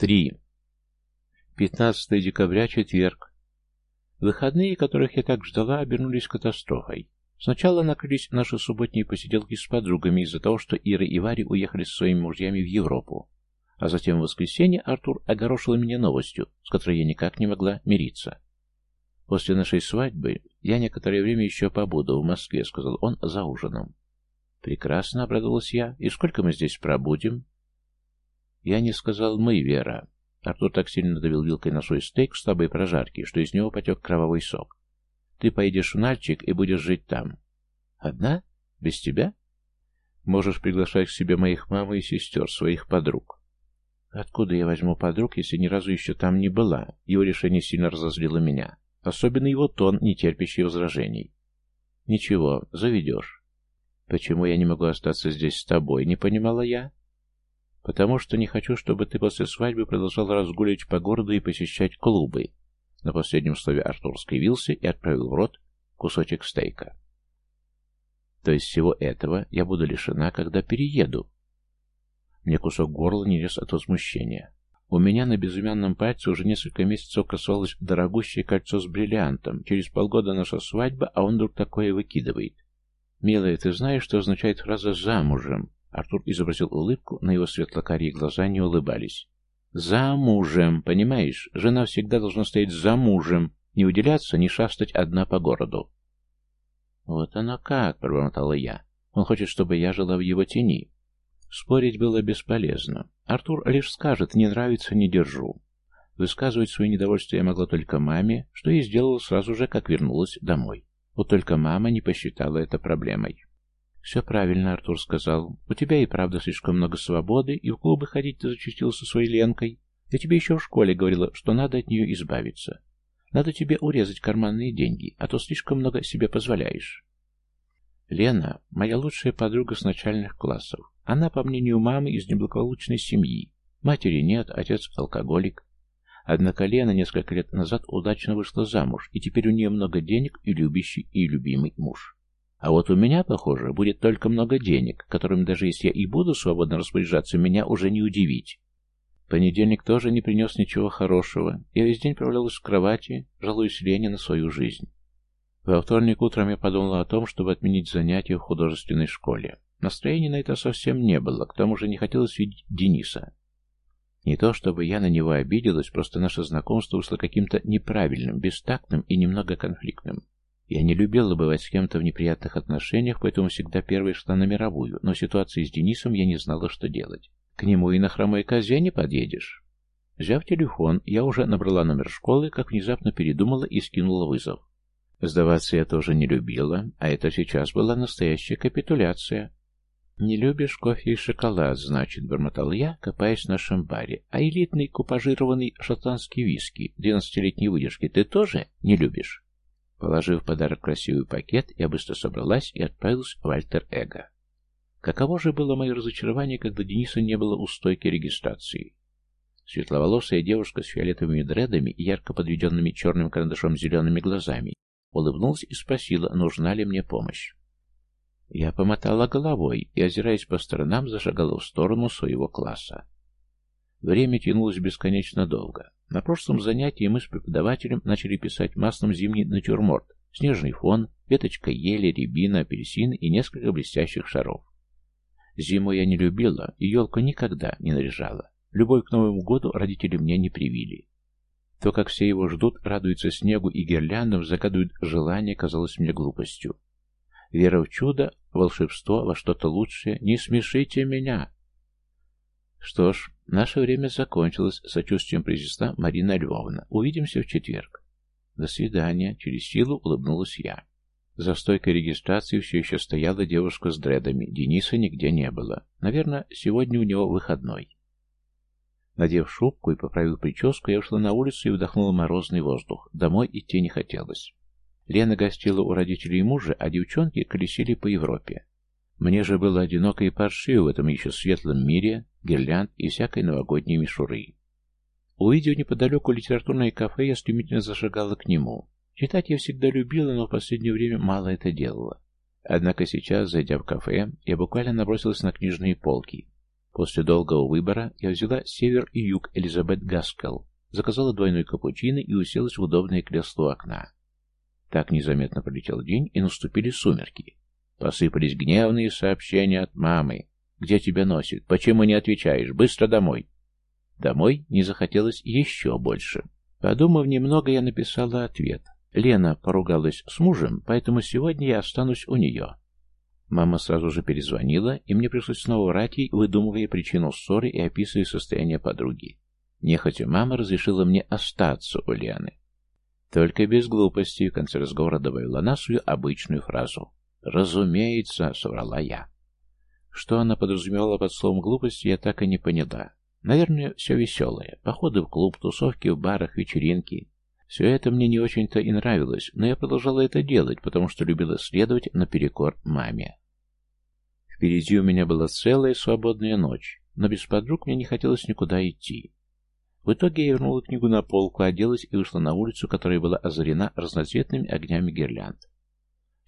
3. 15 декабря, четверг. Выходные, которых я так ждала, обернулись катастрофой. Сначала накрылись наши субботние посиделки с подругами из-за того, что Ира и Варя уехали со своими мужьями в Европу. А затем в воскресенье Артур огорошил меня новостью, с которой я никак не могла мириться. «После нашей свадьбы я некоторое время еще побуду в Москве», — сказал он за ужином. «Прекрасно», — обрадовалась я. «И сколько мы здесь пробудем?» «Я не сказал «мы», Вера. Артур так сильно надавил вилкой на свой стейк в слабой прожарке, что из него потек кровавый сок. «Ты поедешь в Нальчик и будешь жить там». «Одна? Без тебя?» «Можешь приглашать к себе моих мамы и сестер, своих подруг». «Откуда я возьму подруг, если ни разу еще там не была?» Его решение сильно разозлило меня. Особенно его тон, не терпящий возражений. «Ничего, заведешь». «Почему я не могу остаться здесь с тобой?» — не понимала я. Потому что не хочу, чтобы ты после свадьбы продолжал разгуливать по городу и посещать клубы. На последнем слове Артур скривился и отправил в рот кусочек стейка. То есть всего этого я буду лишена, когда перееду. Мне кусок горла не лез от возмущения. У меня на безымянном пальце уже несколько месяцев красовалось дорогущее кольцо с бриллиантом. Через полгода наша свадьба, а он вдруг такое выкидывает. «Милая, ты знаешь, что означает фраза «замужем»?» Артур изобразил улыбку, но его светло-карие глаза не улыбались. «За мужем, понимаешь? Жена всегда должна стоять за мужем, не выделяться, не шастать одна по городу». «Вот оно как!» — пробормотала я. «Он хочет, чтобы я жила в его тени». Спорить было бесполезно. Артур лишь скажет «не нравится, не держу». Высказывать свое недовольство я могла только маме, что и сделала сразу же, как вернулась домой. Вот только мама не посчитала это проблемой. «Все правильно», — Артур сказал. «У тебя и правда слишком много свободы, и в клубы ходить ты зачастил со своей Ленкой. Я тебе еще в школе говорила, что надо от нее избавиться. Надо тебе урезать карманные деньги, а то слишком много себе позволяешь». Лена — моя лучшая подруга с начальных классов. Она, по мнению мамы, из неблагополучной семьи. Матери нет, отец — алкоголик. Однако Лена несколько лет назад удачно вышла замуж, и теперь у нее много денег и любящий, и любимый муж. А вот у меня, похоже, будет только много денег, которыми даже если я и буду свободно распоряжаться, меня уже не удивить. Понедельник тоже не принес ничего хорошего. Я весь день провалялась в кровати, жалуясь Лене на свою жизнь. Во вторник утром я подумала о том, чтобы отменить занятия в художественной школе. Настроения на это совсем не было, к тому же не хотелось видеть Дениса. Не то чтобы я на него обиделась, просто наше знакомство вышло каким-то неправильным, бестактным и немного конфликтным. Я не любила бывать с кем-то в неприятных отношениях, поэтому всегда первой шла на мировую, но в ситуации с Денисом я не знала, что делать. К нему и на хромой козе не подъедешь. Взяв телефон, я уже набрала номер школы, как внезапно передумала и скинула вызов. Сдаваться я тоже не любила, а это сейчас была настоящая капитуляция. «Не любишь кофе и шоколад, значит», — бормотал я, копаясь в нашем баре. «А элитный купажированный шотландский виски, двенадцатилетней выдержки, ты тоже не любишь?» Положив в подарок красивый пакет, я быстро собралась и отправилась в Альтер-Эго. Каково же было мое разочарование, когда Дениса не было у стойки регистрации. Светловолосая девушка с фиолетовыми дредами и ярко подведенными черным карандашом зелеными глазами улыбнулась и спросила, нужна ли мне помощь. Я помотала головой и, озираясь по сторонам, зашагала в сторону своего класса. Время тянулось бесконечно долго. На прошлом занятии мы с преподавателем начали писать маслом зимний натюрморт, снежный фон, веточка ели, рябина, апельсин и несколько блестящих шаров. Зиму я не любила и елку никогда не наряжала. Любовь к Новому году родители мне не привили. То, как все его ждут, радуются снегу и гирляндам, загадывают желание, казалось мне глупостью. Вера в чудо, волшебство, во что-то лучшее. Не смешите меня! Что ж, наше время закончилось, сочувствием произнесла Марина Львовна. Увидимся в четверг. До свидания, через силу улыбнулась я. За стойкой регистрации все еще стояла девушка с дредами. Дениса нигде не было. Наверное, сегодня у него выходной. Надев шубку и поправив прическу, я ушла на улицу и вдохнула морозный воздух. Домой идти не хотелось. Лена гостила у родителей мужа, а девчонки колесили по Европе. Мне же было одиноко и паршиво в этом еще светлом мире, гирлянд и всякой новогодней мишуры. Увидев неподалеку литературное кафе, я стремительно зашагала к нему. Читать я всегда любила, но в последнее время мало это делала. Однако сейчас, зайдя в кафе, я буквально набросилась на книжные полки. После долгого выбора я взяла север и юг Элизабет Гаскел, заказала двойной капучино и уселась в удобное кресло у окна. Так незаметно пролетел день, и наступили сумерки. Посыпались гневные сообщения от мамы. «Где тебя носит? Почему не отвечаешь? Быстро домой!» Домой не захотелось еще больше. Подумав немного, я написала ответ. Лена поругалась с мужем, поэтому сегодня я останусь у нее. Мама сразу же перезвонила, и мне пришлось снова врать ей, выдумывая причину ссоры и описывая состояние подруги. Нехотя мама разрешила мне остаться у Лены. Только без глупостей в конце разговора добавила она свою обычную фразу. «Разумеется», — соврала я. Что она подразумевала под словом «глупости», я так и не поняла. Наверное, все веселое. Походы в клуб, тусовки в барах, вечеринки. Все это мне не очень-то и нравилось, но я продолжала это делать, потому что любила следовать наперекор маме. Впереди у меня была целая свободная ночь, но без подруг мне не хотелось никуда идти. В итоге я вернула книгу на полку, оделась и вышла на улицу, которая была озарена разноцветными огнями гирлянд.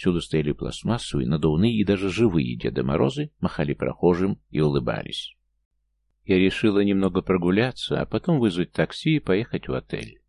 Всюду стояли пластмассовые, надувные и даже живые Деды Морозы, махали прохожим и улыбались. Я решила немного прогуляться, а потом вызвать такси и поехать в отель.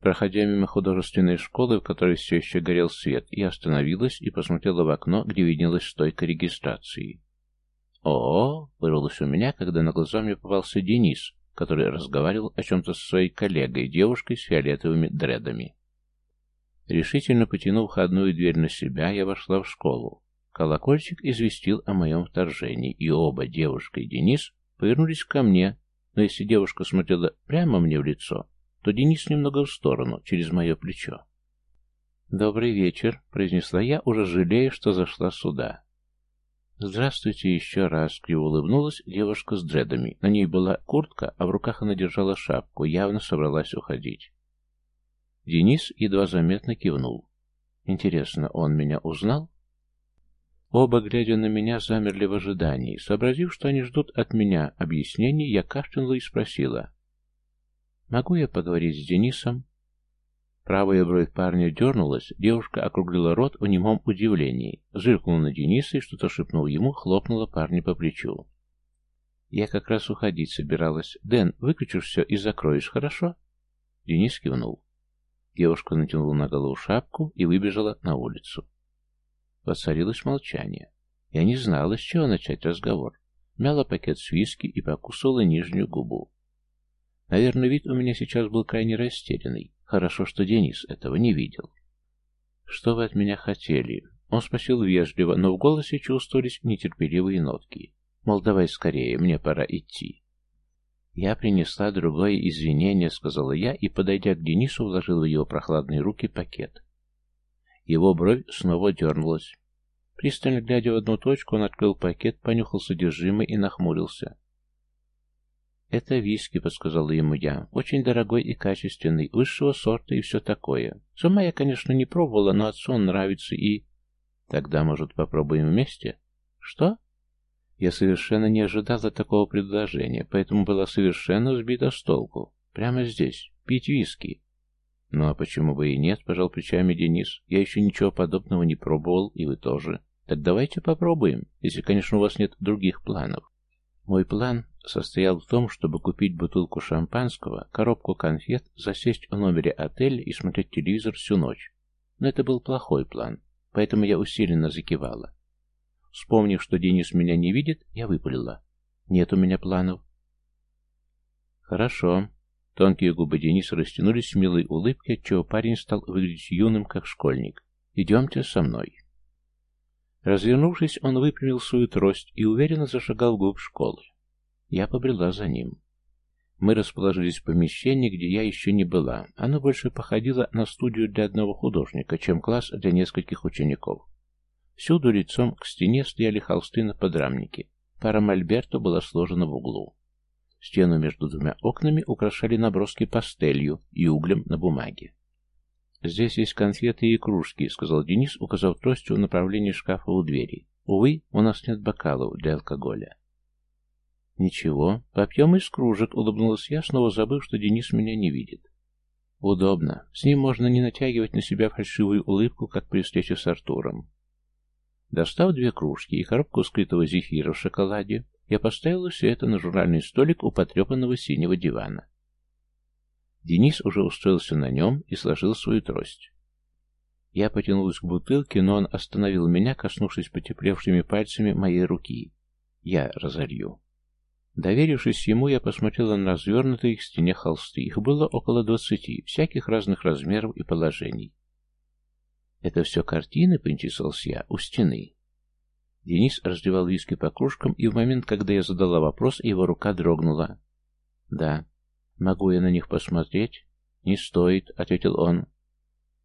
Проходя мимо художественной школы, в которой все еще горел свет, я остановилась и посмотрела в окно, где виднелась стойка регистрации. «О-о!» — вырвалось у меня, когда на глаза мне попался Денис, который разговаривал о чем-то со своей коллегой, девушкой с фиолетовыми дредами. Решительно потянув входную дверь на себя, я вошла в школу. Колокольчик известил о моем вторжении, и оба, девушка и Денис, повернулись ко мне, но если девушка смотрела прямо мне в лицо, то Денис немного в сторону, через мое плечо. «Добрый вечер», — произнесла я, уже жалея, что зашла сюда. «Здравствуйте еще раз», — криво улыбнулась девушка с дредами. На ней была куртка, а в руках она держала шапку, явно собралась уходить. Денис едва заметно кивнул. «Интересно, он меня узнал?» Оба, глядя на меня, замерли в ожидании. Сообразив, что они ждут от меня объяснений, я кашлянула и спросила. «Могу я поговорить с Денисом?» Правая бровь парня дернулась, девушка округлила рот в немом удивлении, зыркнула на Дениса и, что-то шепнул ему, хлопнула парня по плечу. «Я как раз уходить собиралась. Дэн, выключишь все и закроешь, хорошо?» Денис кивнул. Девушка натянула на голову шапку и выбежала на улицу. Воцарилось молчание. Я не знала, с чего начать разговор. Мяла пакет с виски и покусывала нижнюю губу. Наверное, вид у меня сейчас был крайне растерянный. Хорошо, что Денис этого не видел. «Что вы от меня хотели?» Он спросил вежливо, но в голосе чувствовались нетерпеливые нотки. Мол, давай скорее, мне пора идти. «Я принесла другое извинение», — сказала я, и, подойдя к Денису, вложила в его прохладные руки пакет. Его бровь снова дернулась. Пристально глядя в одну точку, он открыл пакет, понюхал содержимое и нахмурился. «Это виски», — подсказала ему я. «Очень дорогой и качественный, высшего сорта и все такое. Сама я, конечно, не пробовала, но отцу он нравится и...» «Тогда, может, попробуем вместе?» «Что?» Я совершенно не ожидала такого предложения, поэтому была совершенно сбита с толку. Прямо здесь. Пить виски. «Ну а почему бы и нет?» — пожал плечами Денис. «Я еще ничего подобного не пробовал, и вы тоже. Так давайте попробуем, если, конечно, у вас нет других планов». Мой план состоял в том, чтобы купить бутылку шампанского, коробку конфет, засесть в номере отеля и смотреть телевизор всю ночь. Но это был плохой план, поэтому я усиленно закивала. Вспомнив, что Денис меня не видит, я выпалила. «Нет у меня планов». «Хорошо». Тонкие губы Дениса растянулись в милой улыбке, отчего парень стал выглядеть юным, как школьник. «Идемте со мной». Развернувшись, он выпрямил свою трость и уверенно зашагал вглубь школы. Я побрела за ним. Мы расположились в помещении, где я еще не была. Оно больше походило на студию для одного художника, чем класс для нескольких учеников. Всюду лицом к стене стояли холсты на подрамнике. Пара мольберта была сложена в углу. Стену между двумя окнами украшали наброски пастелью и углем на бумаге. «Здесь есть конфеты и кружки», — сказал Денис, указав тростью в направлении шкафа у двери. «Увы, у нас нет бокалов для алкоголя». «Ничего, попьем из кружек», — улыбнулась я, снова забыв, что Денис меня не видит. «Удобно. С ним можно не натягивать на себя фальшивую улыбку, как при встрече с Артуром». Достав две кружки и коробку скрытого зефира в шоколаде, Я поставила все это на журнальный столик у потрепанного синего дивана. Денис уже устроился на нем и сложил свою трость. Я потянулась к бутылке, но он остановил меня, коснувшись потеплевшими пальцами моей руки. Я разолью. Доверившись ему, я посмотрела на развернутые к стене холсты. Их было около двадцати, всяких разных размеров и положений. «Это все картины?» — поинтересовался я. «У стены». Денис раздевал виски по кружкам, и в момент, когда я задала вопрос, его рука дрогнула. «Да. Могу я на них посмотреть?» «Не стоит», — ответил он.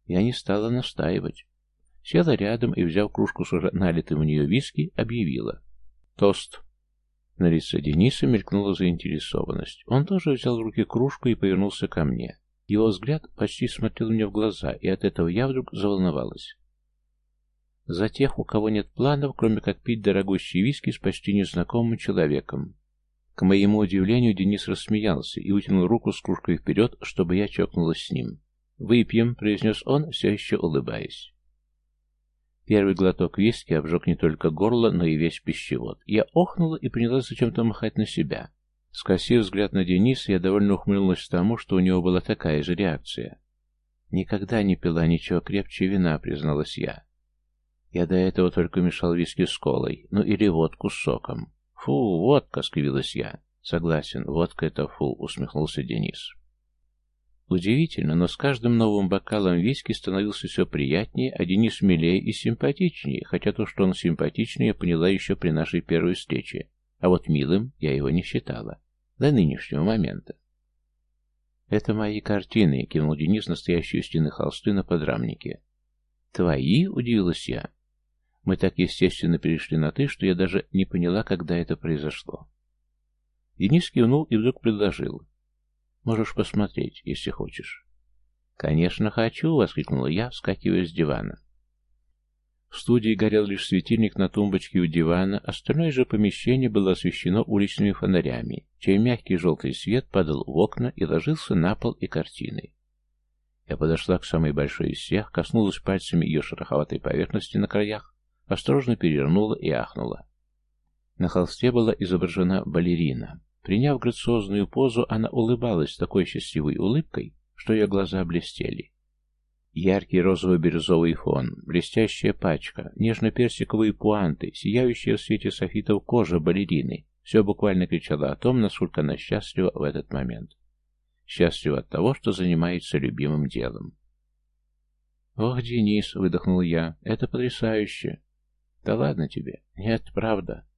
Я не стала настаивать. Села рядом и, взяв кружку с уже налитым в нее виски, объявила. «Тост». На лице Дениса мелькнула заинтересованность. Он тоже взял в руки кружку и повернулся ко мне. Его взгляд почти смотрел мне в глаза, и от этого я вдруг заволновалась. За тех, у кого нет планов, кроме как пить дорогущие виски с почти незнакомым человеком. К моему удивлению, Денис рассмеялся и вытянул руку с кружкой вперед, чтобы я чокнулась с ним. «Выпьем», — произнес он, все еще улыбаясь. Первый глоток виски обжег не только горло, но и весь пищевод. Я охнула и принялась зачем-то махать на себя. Скосив взгляд на Дениса, я довольно ухмыльнулась тому, что у него была такая же реакция. «Никогда не пила ничего крепче вина», — призналась я. Я до этого только мешал виски с колой, ну или водку с соком. «Фу, водка!» — скривилась я. «Согласен, водка — это фу», — усмехнулся Денис. Удивительно, но с каждым новым бокалом виски становился все приятнее, а Денис милее и симпатичнее, хотя то, что он симпатичный, я поняла еще при нашей первой встрече, а вот милым я его не считала. До нынешнего момента. «Это мои картины», — кивнул Денис настоящие стены холсты на подрамнике. «Твои?» — удивилась я. Мы так естественно перешли на «ты», что я даже не поняла, когда это произошло. Денис кивнул и вдруг предложил. Можешь посмотреть, если хочешь. «Конечно, хочу!» — воскликнула я, вскакивая с дивана. В студии горел лишь светильник на тумбочке у дивана, остальное же помещение было освещено уличными фонарями, чей мягкий желтый свет падал в окна и ложился на пол и картины. Я подошла к самой большой из всех, коснулась пальцами ее шероховатой поверхности на краях, осторожно перевернула и ахнула. На холсте была изображена балерина. Приняв грациозную позу, она улыбалась такой счастливой улыбкой, что ее глаза блестели. Яркий розово-бирюзовый фон, блестящая пачка, нежно-персиковые пуанты, сияющая в свете софитов кожа балерины — все буквально кричало о том, насколько она счастлива в этот момент. Счастлива от того, что занимается любимым делом. «Ох, Денис!» — выдохнул я. «Это потрясающе!» «Да ладно тебе!» «Нет, правда!»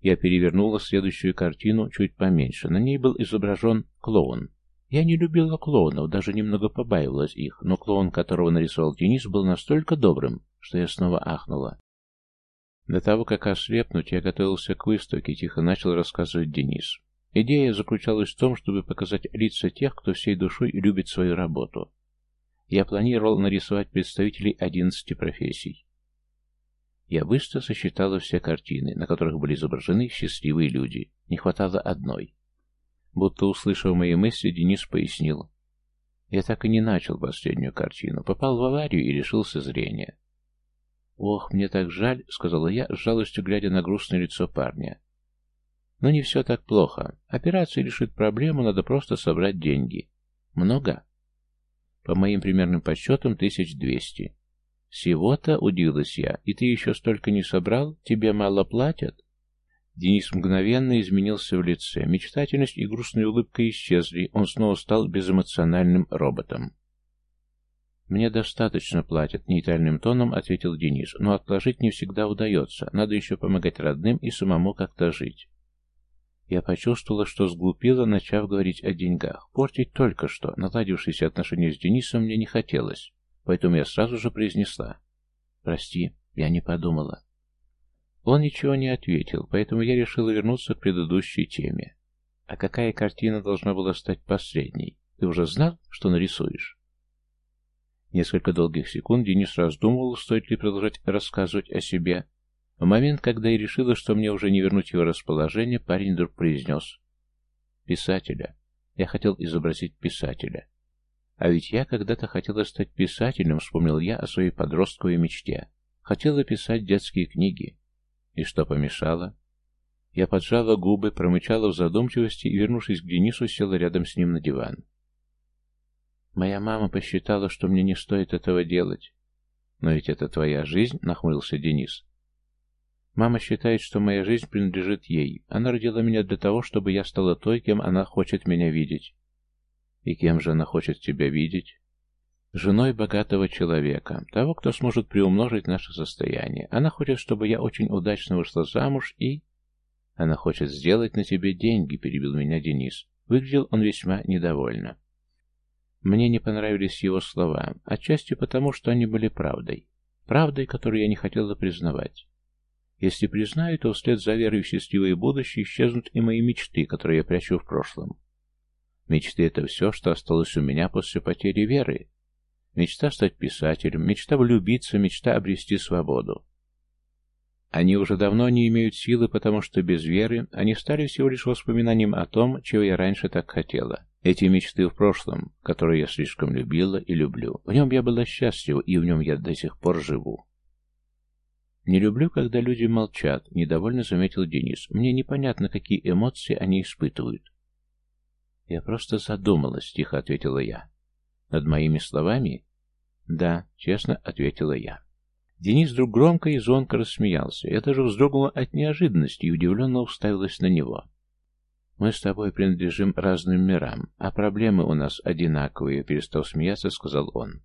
Я перевернула следующую картину чуть поменьше. На ней был изображен клоун. Я не любила клоунов, даже немного побаивалась их, но клоун, которого нарисовал Денис, был настолько добрым, что я снова ахнула. До того, как ослепнуть, я готовился к выставке, тихо начал рассказывать Денис. Идея заключалась в том, чтобы показать лица тех, кто всей душой любит свою работу. Я планировал нарисовать представителей одиннадцати профессий. Я быстро сосчитала все картины, на которых были изображены счастливые люди. Не хватало одной. Будто услышав мои мысли, Денис пояснил. Я так и не начал последнюю картину. Попал в аварию и лишился зрения. «Ох, мне так жаль», — сказала я, с жалостью глядя на грустное лицо парня. «Но не все так плохо. Операция решит проблему, надо просто собрать деньги. Много?» «По моим примерным подсчетам, тысяч двести. «Всего-то?» — удивилась я. «И ты еще столько не собрал? Тебе мало платят?» Денис мгновенно изменился в лице. Мечтательность и грустная улыбка исчезли. Он снова стал безэмоциональным роботом. «Мне достаточно платят», — нейтральным тоном ответил Денис. «Но отложить не всегда удается. Надо еще помогать родным и самому как-то жить». Я почувствовала, что сглупила, начав говорить о деньгах. Портить только что наладившиеся отношения с Денисом мне не хотелось. Поэтому я сразу же произнесла. «Прости, я не подумала». Он ничего не ответил, поэтому я решила вернуться к предыдущей теме. А какая картина должна была стать последней? Ты уже знал, что нарисуешь? Несколько долгих секунд Денис раздумывал, стоит ли продолжать рассказывать о себе. В момент, когда я решила, что мне уже не вернуть его расположение, парень вдруг произнес. «Писателя. Я хотел изобразить писателя. А ведь я когда-то хотела стать писателем, вспомнил я о своей подростковой мечте. Хотела писать детские книги. И что помешало? Я поджала губы, промычала в задумчивости и, вернувшись к Денису, села рядом с ним на диван. Моя мама посчитала, что мне не стоит этого делать. Но ведь это твоя жизнь, нахмурился Денис. Мама считает, что моя жизнь принадлежит ей. Она родила меня для того, чтобы я стала той, кем она хочет меня видеть. И кем же она хочет тебя видеть? Женой богатого человека, того, кто сможет приумножить наше состояние. Она хочет, чтобы я очень удачно вышла замуж и... Она хочет сделать на тебе деньги, перебил меня Денис. Выглядел он весьма недовольно. Мне не понравились его слова, отчасти потому, что они были правдой. Правдой, которую я не хотела признавать. Если признаю, то вслед за верой в счастливое будущее исчезнут и мои мечты, которые я прячу в прошлом. Мечты — это все, что осталось у меня после потери веры. Мечта стать писателем, мечта влюбиться, мечта обрести свободу. Они уже давно не имеют силы, потому что без веры они стали всего лишь воспоминанием о том, чего я раньше так хотела. Эти мечты в прошлом, которые я слишком любила и люблю. В нем я была счастлива, и в нем я до сих пор живу. «Не люблю, когда люди молчат», — недовольно заметил Денис. «Мне непонятно, какие эмоции они испытывают». «Я просто задумалась», — тихо ответила я. «Над моими словами?» «Да», — честно ответила я. Денис вдруг громко и звонко рассмеялся. Я даже вздрогнула от неожиданности и удивленно уставилась на него. «Мы с тобой принадлежим разным мирам, а проблемы у нас одинаковые», — перестал смеяться, сказал он.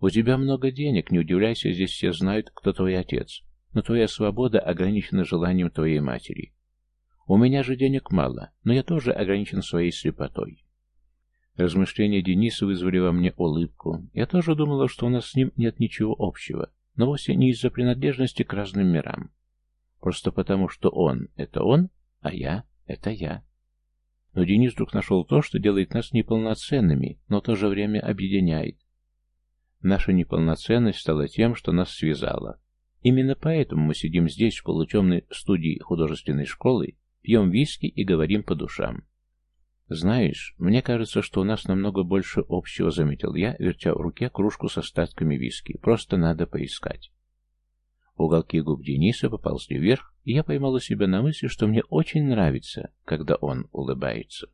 «У тебя много денег, не удивляйся, здесь все знают, кто твой отец. Но твоя свобода ограничена желанием твоей матери. У меня же денег мало, но я тоже ограничен своей слепотой». Размышления Дениса вызвали во мне улыбку. Я тоже думала, что у нас с ним нет ничего общего, но вовсе не из-за принадлежности к разным мирам. Просто потому, что он — это он, а я — это я. Но Денис вдруг нашел то, что делает нас неполноценными, но в то же время объединяет. Наша неполноценность стала тем, что нас связало. Именно поэтому мы сидим здесь, в полутемной студии художественной школы, пьем виски и говорим по душам. «Знаешь, мне кажется, что у нас намного больше общего», — заметил я, вертя в руке кружку с остатками виски. «Просто надо поискать». Уголки губ Дениса поползли вверх, и я поймала себя на мысли, что мне очень нравится, когда он улыбается.